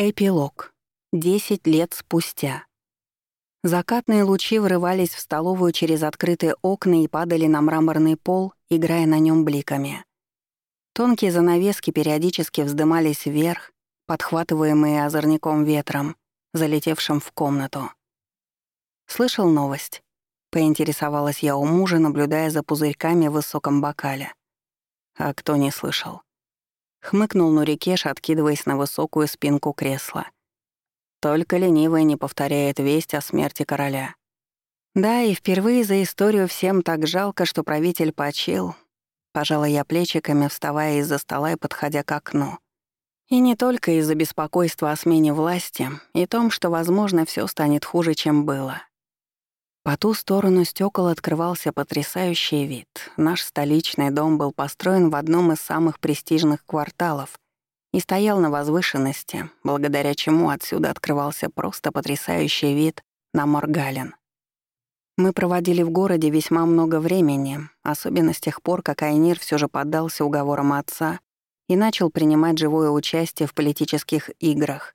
Эпилог. Десять лет спустя. Закатные лучи врывались в столовую через открытые окна и падали на мраморный пол, играя на нем бликами. Тонкие занавески периодически вздымались вверх, подхватываемые озорником ветром, залетевшим в комнату. «Слышал новость?» — поинтересовалась я у мужа, наблюдая за пузырьками в высоком бокале. А кто не слышал? Хмыкнул Нурикеш, откидываясь на высокую спинку кресла. Только ленивый не повторяет весть о смерти короля. Да, и впервые за историю всем так жалко, что правитель почил. Пожала я плечиками, вставая из-за стола и подходя к окну. И не только из-за беспокойства о смене власти и том, что, возможно, все станет хуже, чем было. По ту сторону стекол открывался потрясающий вид. Наш столичный дом был построен в одном из самых престижных кварталов и стоял на возвышенности, благодаря чему отсюда открывался просто потрясающий вид на Моргален. Мы проводили в городе весьма много времени, особенно с тех пор, как Айнир все же поддался уговорам отца и начал принимать живое участие в политических играх.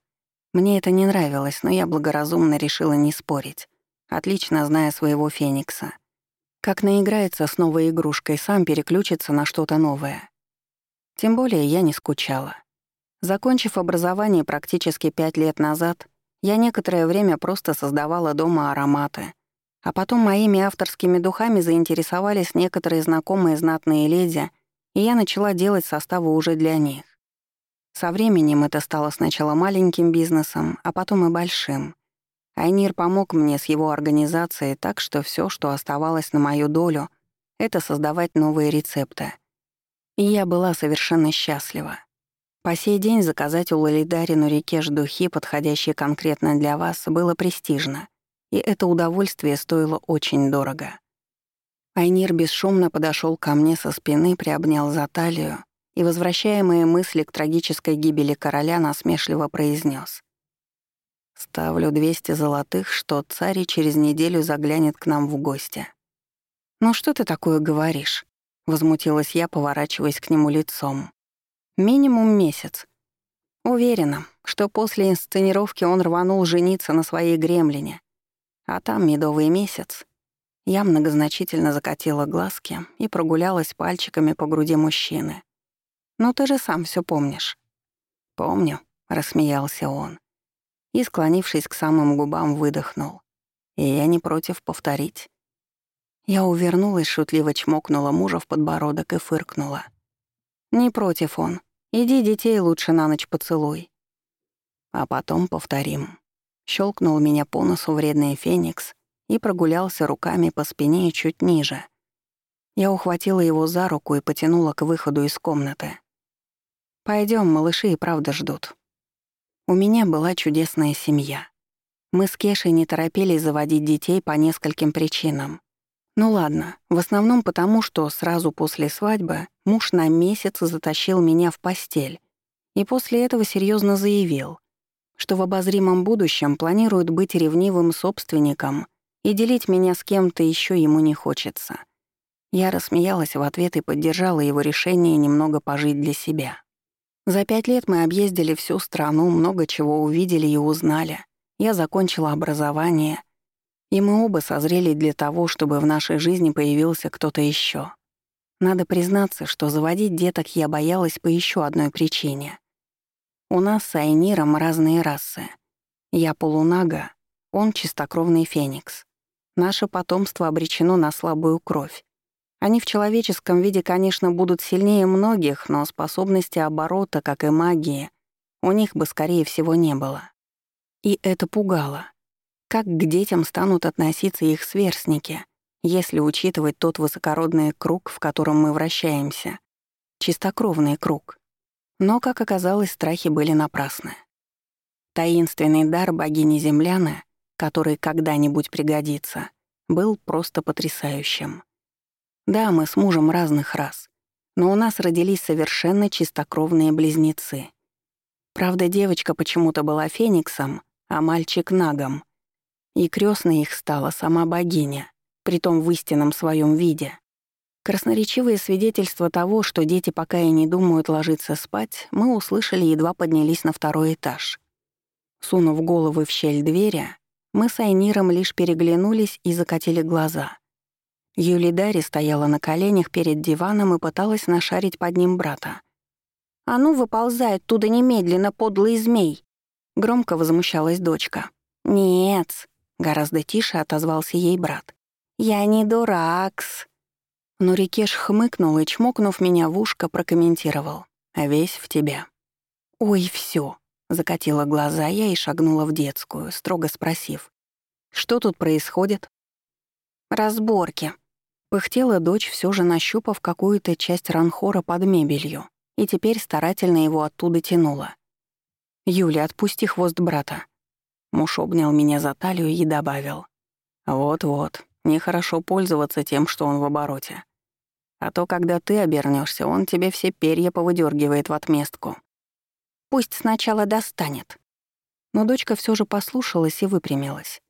Мне это не нравилось, но я благоразумно решила не спорить отлично зная своего Феникса. Как наиграется с новой игрушкой, сам переключится на что-то новое. Тем более я не скучала. Закончив образование практически пять лет назад, я некоторое время просто создавала дома ароматы, а потом моими авторскими духами заинтересовались некоторые знакомые знатные леди, и я начала делать составы уже для них. Со временем это стало сначала маленьким бизнесом, а потом и большим — Айнир помог мне с его организацией, так что все, что оставалось на мою долю, это создавать новые рецепты. И я была совершенно счастлива. По сей день заказать у Лалидарину Рикеш духи, подходящие конкретно для вас, было престижно, и это удовольствие стоило очень дорого. Айнир бесшумно подошел ко мне со спины, приобнял за талию и, возвращаемые мысли к трагической гибели короля, насмешливо произнес: Ставлю 200 золотых, что царь через неделю заглянет к нам в гости. «Ну что ты такое говоришь?» — возмутилась я, поворачиваясь к нему лицом. «Минимум месяц. Уверена, что после инсценировки он рванул жениться на своей гремлине. А там медовый месяц. Я многозначительно закатила глазки и прогулялась пальчиками по груди мужчины. «Ну ты же сам все помнишь». «Помню», — рассмеялся он и, склонившись к самым губам, выдохнул. И я не против повторить. Я увернулась, шутливо чмокнула мужа в подбородок и фыркнула. «Не против он. Иди детей лучше на ночь поцелуй». А потом повторим. Щелкнул меня по носу вредный феникс и прогулялся руками по спине чуть ниже. Я ухватила его за руку и потянула к выходу из комнаты. Пойдем, малыши и правда ждут». У меня была чудесная семья. Мы с Кешей не торопились заводить детей по нескольким причинам. Ну ладно, в основном потому, что сразу после свадьбы муж на месяц затащил меня в постель и после этого серьезно заявил, что в обозримом будущем планирует быть ревнивым собственником и делить меня с кем-то еще ему не хочется. Я рассмеялась в ответ и поддержала его решение немного пожить для себя. За пять лет мы объездили всю страну, много чего увидели и узнали. Я закончила образование, и мы оба созрели для того, чтобы в нашей жизни появился кто-то еще. Надо признаться, что заводить деток я боялась по еще одной причине. У нас с Айниром разные расы. Я полунага, он чистокровный феникс. Наше потомство обречено на слабую кровь. Они в человеческом виде, конечно, будут сильнее многих, но способности оборота, как и магии, у них бы, скорее всего, не было. И это пугало. Как к детям станут относиться их сверстники, если учитывать тот высокородный круг, в котором мы вращаемся? Чистокровный круг. Но, как оказалось, страхи были напрасны. Таинственный дар богини Земляны, который когда-нибудь пригодится, был просто потрясающим. Да, мы с мужем разных рас, но у нас родились совершенно чистокровные близнецы. Правда, девочка почему-то была фениксом, а мальчик — нагом. И крестной их стала сама богиня, притом в истинном своем виде. Красноречивые свидетельства того, что дети пока и не думают ложиться спать, мы услышали, едва поднялись на второй этаж. Сунув головы в щель двери, мы с Айниром лишь переглянулись и закатили глаза. Юлидари стояла на коленях перед диваном и пыталась нашарить под ним брата. «А ну, выползай оттуда немедленно, подлый змей!» Громко возмущалась дочка. «Нет», — гораздо тише отозвался ей брат. «Я не дуракс». Но Рикеш хмыкнул и, чмокнув меня в ушко, прокомментировал. «Весь в тебя». «Ой, все, закатила глаза я и шагнула в детскую, строго спросив. «Что тут происходит?» «Разборки», — пыхтела дочь, все же нащупав какую-то часть ранхора под мебелью, и теперь старательно его оттуда тянула. «Юля, отпусти хвост брата». Муж обнял меня за талию и добавил. «Вот-вот, нехорошо пользоваться тем, что он в обороте. А то, когда ты обернешься, он тебе все перья повыдергивает в отместку. Пусть сначала достанет». Но дочка все же послушалась и выпрямилась.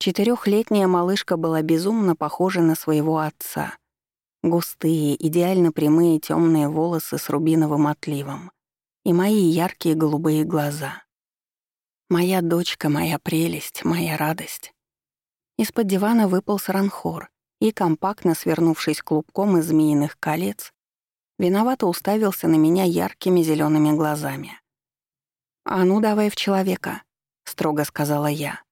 Четырехлетняя малышка была безумно похожа на своего отца. Густые, идеально прямые темные волосы с рубиновым отливом и мои яркие голубые глаза. Моя дочка, моя прелесть, моя радость. Из-под дивана выпал сранхор и, компактно свернувшись клубком из змеиных колец, виновато уставился на меня яркими зелеными глазами. «А ну, давай в человека», — строго сказала я.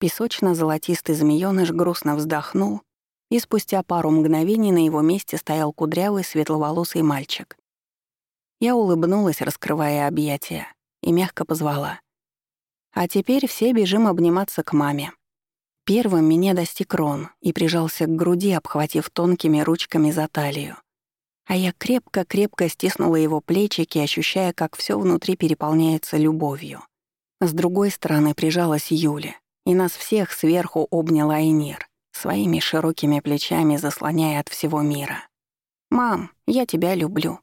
Песочно-золотистый змеёныш грустно вздохнул, и спустя пару мгновений на его месте стоял кудрявый светловолосый мальчик. Я улыбнулась, раскрывая объятия, и мягко позвала. «А теперь все бежим обниматься к маме». Первым меня достиг Рон и прижался к груди, обхватив тонкими ручками за талию. А я крепко-крепко стиснула его плечики, ощущая, как все внутри переполняется любовью. С другой стороны прижалась Юля, и нас всех сверху обнял Айнир, своими широкими плечами заслоняя от всего мира. «Мам, я тебя люблю»,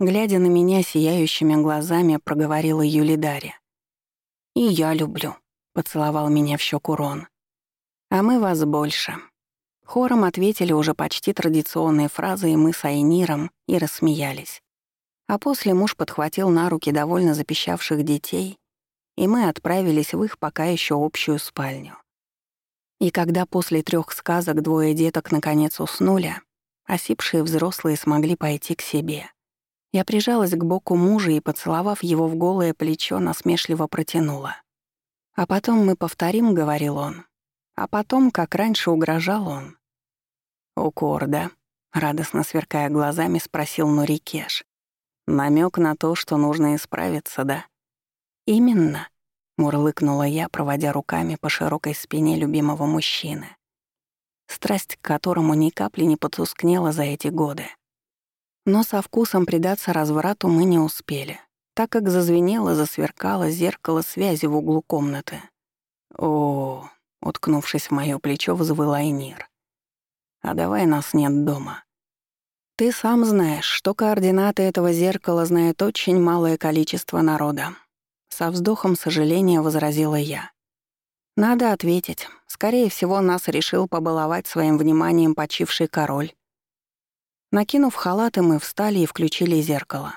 Глядя на меня сияющими глазами, проговорила Юлидари. «И я люблю», — поцеловал меня в щеку Рон. «А мы вас больше». Хором ответили уже почти традиционные фразы, и мы с Айниром и рассмеялись. А после муж подхватил на руки довольно запищавших детей, и мы отправились в их пока еще общую спальню. И когда после трех сказок двое деток наконец уснули, осипшие взрослые смогли пойти к себе. Я прижалась к боку мужа и, поцеловав его в голое плечо, насмешливо протянула. «А потом мы повторим», — говорил он. А потом, как раньше, угрожал он. «Укор, да?» — радостно сверкая глазами, спросил Нурикеш. Намек на то, что нужно исправиться, да?» «Именно», — мурлыкнула я, проводя руками по широкой спине любимого мужчины, страсть к которому ни капли не потускнела за эти годы. Но со вкусом предаться разврату мы не успели, так как зазвенело, засверкало зеркало связи в углу комнаты. О, уткнувшись в моё плечо, взвыл Айнир. «А давай нас нет дома». «Ты сам знаешь, что координаты этого зеркала знает очень малое количество народа». Со вздохом сожаления возразила я. «Надо ответить. Скорее всего, нас решил побаловать своим вниманием почивший король. Накинув халаты, мы встали и включили зеркало.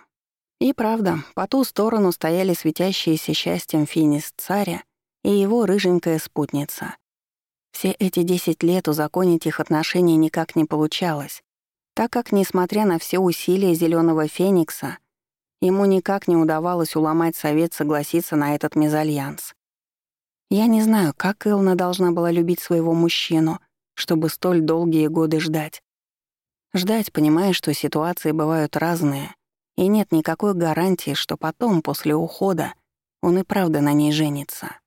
И правда, по ту сторону стояли светящиеся счастьем финист царя и его рыженькая спутница. Все эти десять лет узаконить их отношения никак не получалось, так как, несмотря на все усилия зеленого феникса, ему никак не удавалось уломать совет согласиться на этот мезальянс. Я не знаю, как Элна должна была любить своего мужчину, чтобы столь долгие годы ждать. Ждать, понимая, что ситуации бывают разные, и нет никакой гарантии, что потом, после ухода, он и правда на ней женится.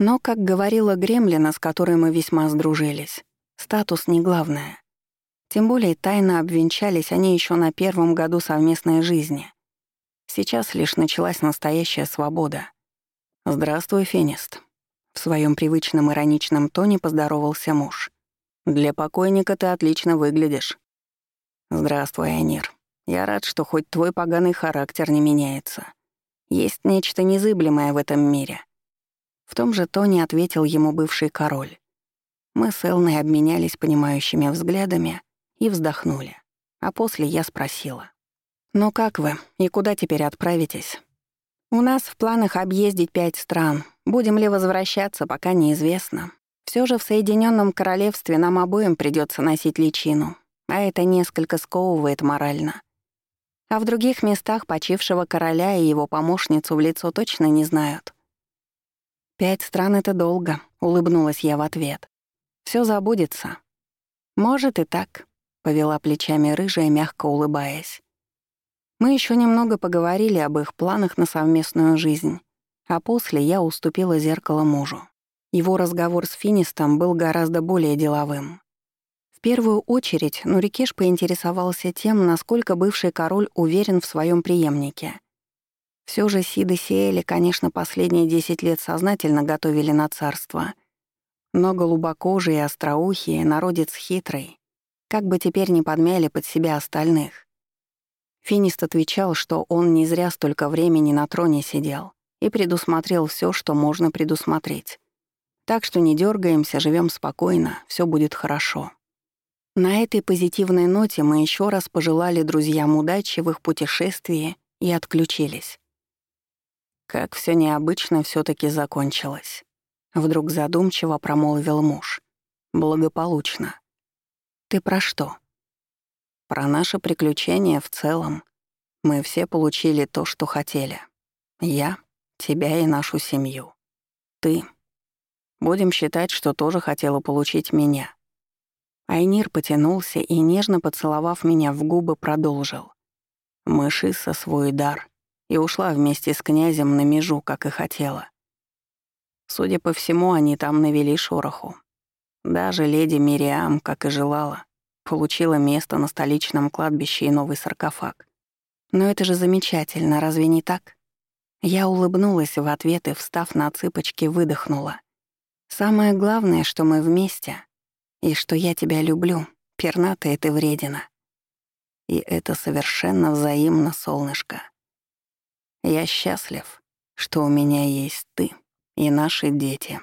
Но, как говорила Гремлина, с которой мы весьма сдружились, статус не главное. Тем более тайно обвенчались они еще на первом году совместной жизни. Сейчас лишь началась настоящая свобода. «Здравствуй, Фенист», — в своем привычном ироничном тоне поздоровался муж. «Для покойника ты отлично выглядишь». «Здравствуй, Айнир. Я рад, что хоть твой поганый характер не меняется. Есть нечто незыблемое в этом мире». В том же тоне ответил ему бывший король. Мы с Элной обменялись понимающими взглядами и вздохнули. А после я спросила. «Ну как вы и куда теперь отправитесь?» У нас в планах объездить пять стран. Будем ли возвращаться, пока неизвестно. Все же в Соединенном Королевстве нам обоим придется носить личину, а это несколько сковывает морально. А в других местах почившего короля и его помощницу в лицо точно не знают. «Пять стран — это долго», — улыбнулась я в ответ. Все забудется». «Может и так», — повела плечами рыжая, мягко улыбаясь. Мы еще немного поговорили об их планах на совместную жизнь, а после я уступила зеркало мужу. Его разговор с Финистом был гораздо более деловым. В первую очередь Нурикеш поинтересовался тем, насколько бывший король уверен в своем преемнике. Все же Сиды Сиэли, конечно, последние десять лет сознательно готовили на царство. Но голубокожие остроухие, народец хитрый. Как бы теперь не подмяли под себя остальных. Финист отвечал, что он не зря столько времени на троне сидел и предусмотрел все, что можно предусмотреть. Так что не дергаемся, живем спокойно, все будет хорошо. На этой позитивной ноте мы еще раз пожелали друзьям удачи в их путешествии и отключились. Как все необычно все таки закончилось. Вдруг задумчиво промолвил муж. Благополучно. Ты про что? Про наше приключение в целом. Мы все получили то, что хотели. Я, тебя и нашу семью. Ты. Будем считать, что тоже хотела получить меня. Айнир потянулся и, нежно поцеловав меня в губы, продолжил. Мышиса свой дар и ушла вместе с князем на межу, как и хотела. Судя по всему, они там навели шороху. Даже леди Мириам, как и желала, получила место на столичном кладбище и новый саркофаг. Но это же замечательно, разве не так? Я улыбнулась в ответ и, встав на цыпочки, выдохнула. Самое главное, что мы вместе, и что я тебя люблю, пернатая ты вредина. И это совершенно взаимно, солнышко. Я счастлив, что у меня есть ты и наши дети.